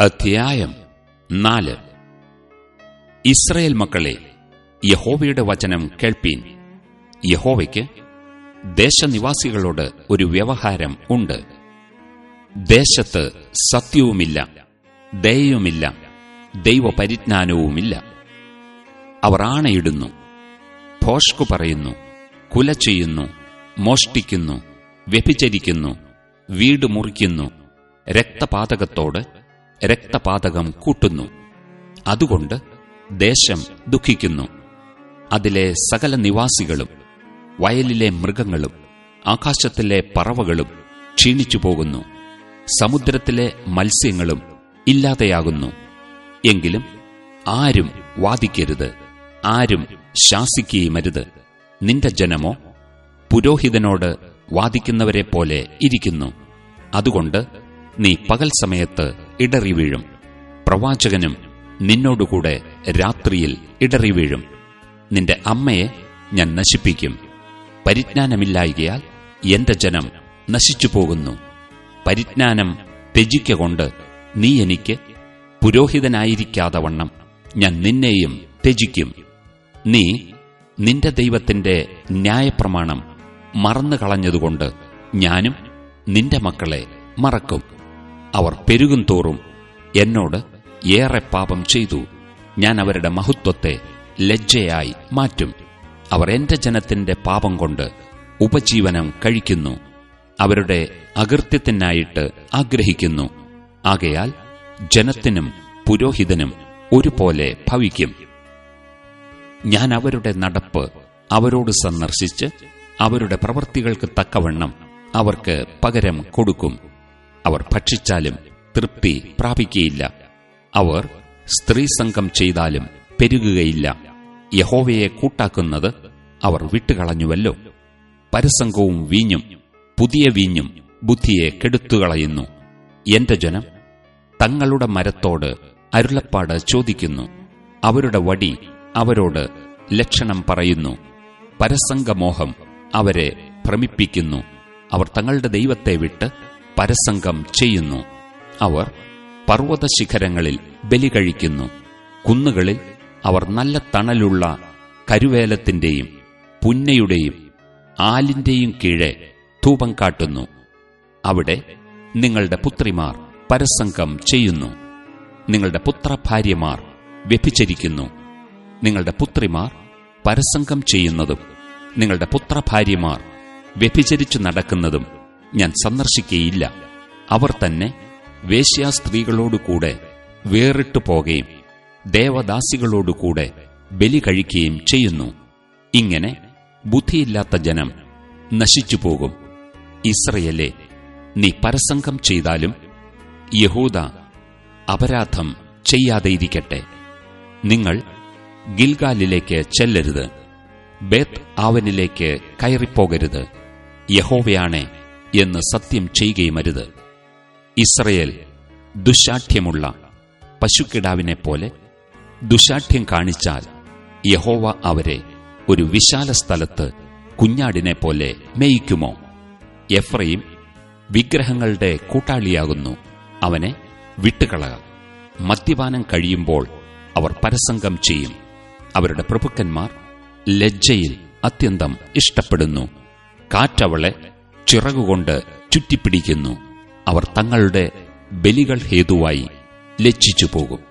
അധ്യായം നാല്. ഇസ്രയേൽ മക്കളെ യഹോവയുടെ വചനം കേൾപ്പീൻ. യഹോവയ്ക്ക് ദേശനിവാസികളോട് ഒരു വ്യവഹാരം ഉണ്ട്. ദേശത്ത് സത്യവുമില്ല ദയയുമില്ല ദൈവപരിജ്ഞാനവുമില്ല. അവർ ആണയിടുന്നു ഭോഷ്കു പറയുന്നു കുല ചെയ്യുന്നു മോഷ്ടിക്കുന്നു വ്യഭിചരിക്കുന്നു വീട് മുറിക്കുന്നു രക്തപാതകത്തോട് രക്തപാതകം കൂട്ടുന്നു. അതുകൊണ്ട് ദേശം ദുഃഖിക്കുന്നു. അതിലെ സകല നിവാസികളും വയലിലെ മൃഗങ്ങളും ആകാശത്തിലെ പറവകളും ക്ഷീണിച്ചു പോകുന്നു. സമുദ്രത്തിലെ മത്സ്യങ്ങളും ഇല്ലാതെയാകുന്നു. എങ്കിലും ആരും വാദിക്കരുത് ആരും ശാസിക്കുകയുമരുത്. നിന്റെ ജനമോ പുരോഹിതനോട് വാദിക്കുന്നവരെ പോലെ ഇരിക്കുന്നു. അതുകൊണ്ട് നീ പകൽ സമയത്ത് ഇടറി വീഴും. പ്രവാചകനും നിന്നോടുകൂടെ രാത്രിയിൽ ഇടറി വീഴും. നിന്റെ അമ്മയെ ഞാൻ നശിപ്പിക്കും. പരിജ്ഞാനമില്ലായികയാൽ എന്റെ ജനം നശിച്ചു പോകുന്നു പരിജ്ഞാനം ത്യജിക്കൊണ്ട് നീ എനിക്ക് പുരോഹിതനായിരിക്കാതെ വണ്ണം ഞാൻ നിന്നെയും ത്യജിക്കും. നീ നിന്റെ ദൈവത്തിന്റെ ന്യായപ്രമാണം മറന്നു കളഞ്ഞതുകൊണ്ട് ഞാനും നിന്റെ മക്കളെ മറക്കും. അവർ പെരുകും തോറും എന്നോട് ഏറെ പാപം ചെയ്തു. ഞാൻ അവരുടെ മഹത്വത്തെ ലജ്ജയായി മാറ്റും. അവർ എന്റെ ജനത്തിന്റെ പാപം കൊണ്ട് ഉപജീവനം കഴിക്കുന്നു. അവരുടെ അകൃത്യത്തിനായിട്ട് ആഗ്രഹിക്കുന്നു. ആകയാൽ ജനത്തിനും പുരോഹിതനും ഒരുപോലെ ഭവിക്കും. ഞാൻ അവരുടെ നടപ്പ് അവരോട് സന്ദർശിച്ച് അവരുടെ പ്രവൃത്തികൾക്ക് തക്കവണ്ണം അവർക്ക് പകരം കൊടുക്കും. അവർ ഭക്ഷിച്ചാലും തൃപ്തി പ്രാപിക്കുകയില്ല അവർ സ്ത്രീ സ്ത്രീസംഘം ചെയ്താലും പെരുകുകയില്ല. യഹോവയെ കൂട്ടാക്കുന്നത് അവർ വിട്ടുകളഞ്ഞുവല്ലോ. പരസംഗവും വീഞ്ഞും പുതിയ വീഞ്ഞും ബുദ്ധിയെ കെടുത്തുകളയുന്നു. എന്റെ ജനം തങ്ങളുടെ മരത്തോട് അരുളപ്പാട് ചോദിക്കുന്നു. അവരുടെ വടി അവരോട് ലക്ഷണം പറയുന്നു. പരസംഗമോഹം അവരെ ഭ്രമിപ്പിക്കുന്നു. അവർ തങ്ങളുടെ ദൈവത്തെ വിട്ട് പരസംഗം ചെയ്യുന്നു. അവർ പർവത ശിഖരങ്ങളിൽ ബലി കഴിക്കുന്നു. കുന്നുകളിൽ അവർ നല്ല തണലുള്ള കരുവേലത്തിന്റെയും പുന്നയുടെയും ആലിന്റെയും കീഴെ ധൂപം കാട്ടുന്നു. അവിടെ നിങ്ങളുടെ പുത്രിമാർ പരസംഗം ചെയ്യുന്നു. നിങ്ങളുടെ പുത്രഭാര്യമാർ വ്യഭിചരിക്കുന്നു. നിങ്ങളുടെ പുത്രിമാർ പരസംഗം ചെയ്യുന്നതും നിങ്ങളുടെ പുത്രഭാര്യമാർ വ്യഭിചരിച്ചു നടക്കുന്നതും ഞാൻ സന്ദർശിക്കുകയില്ല അവർ തന്നെ വേശ്യാസ്ത്രീകളോടുകൂടെ വേറിട്ടു പോകുകയും ദേവദാസികളോടുകൂടെ ബലി കഴിക്കുകയും ചെയ്യുന്നു. ഇങ്ങനെ ബുദ്ധിയില്ലാത്ത ജനം നശിച്ചു പോകും ഇസ്രയേലെ നീ പരസംഗം ചെയ്താലും യഹൂദ അപരാധം ചെയ്യാതെയിരിക്കട്ടെ. നിങ്ങൾ ഗിൽഗാലിലേക്ക് ചെല്ലരുത്. ബേത്ത് ആവനിലേക്ക് കയറിപ്പോകരുത്. യഹോവയാണേ എന്ന് സത്യം ചെയ്യുകയുമരുത്. ഇസ്രയേൽ ദുശാഠ്യമുള്ള പശുക്കിടാവിനെ പോലെ ദുശാഠ്യം കാണിച്ചാൽ യഹോവ അവരെ ഒരു വിശാല സ്ഥലത്ത് കുഞ്ഞാടിനെ പോലെ മേയിക്കുമോ? എഫ്രയും വിഗ്രഹങ്ങളുടെ കൂട്ടാളിയാകുന്നു. അവനെ വിട്ടുകളക. മദ്യപാനം കഴിയുമ്പോൾ അവർ പരസംഗം ചെയ്യും. അവരുടെ പ്രഭുക്കന്മാർ ലജ്ജയിൽ അത്യന്തം ഇഷ്ടപ്പെടുന്നു. കാറ്റവളെ ചിറകുകൊണ്ട് ചുറ്റിപ്പിടിക്കുന്നു. അവർ തങ്ങളുടെ ബലികൾ ഹേതുവായി ലജ്ജിച്ചു പോകും